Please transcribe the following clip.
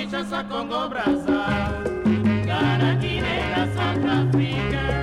Kinshasa, Congo, Brazza, Ghana, Guinée, la Mali,